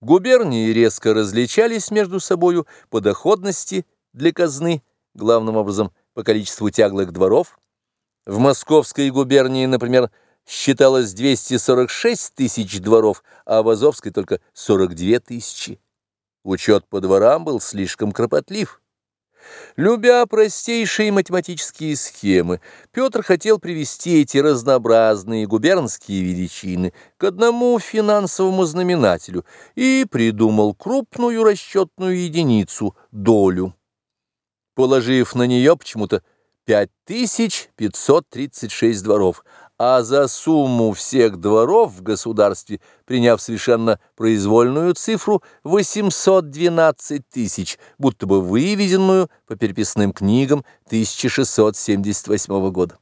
Губернии резко различались между собою по доходности для казны, главным образом по количеству тяглых дворов. В Московской губернии, например, считалось 246 тысяч дворов, а в Азовской только 42 тысячи. Учет по дворам был слишком кропотлив. Любя простейшие математические схемы, Петр хотел привести эти разнообразные губернские величины к одному финансовому знаменателю и придумал крупную расчетную единицу – долю. Положив на нее почему-то 5536 дворов, а за сумму всех дворов в государстве, приняв совершенно произвольную цифру 812 тысяч, будто бы выведенную по переписным книгам 1678 года.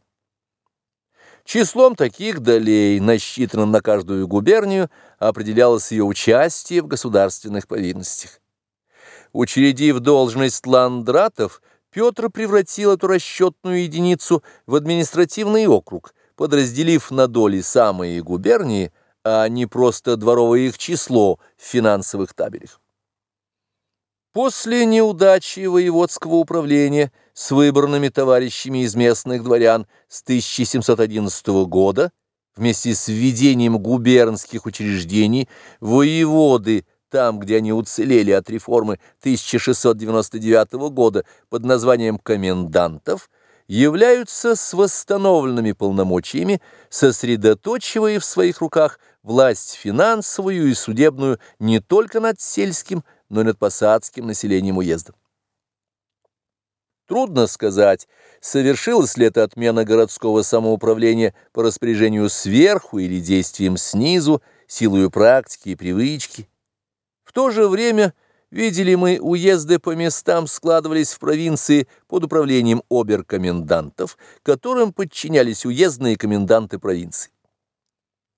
Числом таких долей, насчитанным на каждую губернию, определялось ее участие в государственных повинностях. Учредив должность ландратов, Петр превратил эту расчетную единицу в административный округ – подразделив на доли самые губернии, а не просто дворовое их число в финансовых табелях. После неудачи воеводского управления с выбранными товарищами из местных дворян с 1711 года, вместе с введением губернских учреждений, воеводы, там, где они уцелели от реформы 1699 года под названием комендантов, являются с восстановленными полномочиями, сосредоточивая в своих руках власть финансовую и судебную не только над сельским, но и над посадским населением уезда. Трудно сказать, совершилась ли эта отмена городского самоуправления по распоряжению сверху или действием снизу, силою практики и привычки. В то же время – Видели мы, уезды по местам складывались в провинции под управлением оберкомендантов, которым подчинялись уездные коменданты провинции.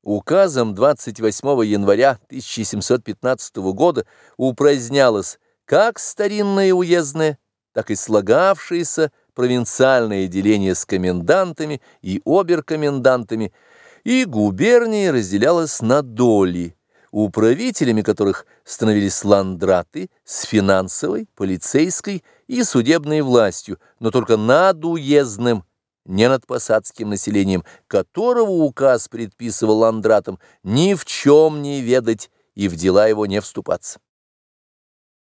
Указом 28 января 1715 года упразднялось как старинное уездное, так и слагавшееся провинциальное деление с комендантами и оберкомендантами, и губерния разделялась на доли – управителями которых становились ландраты с финансовой, полицейской и судебной властью, но только над уездным, не над посадским населением, которого указ предписывал ландратам ни в чем не ведать и в дела его не вступаться.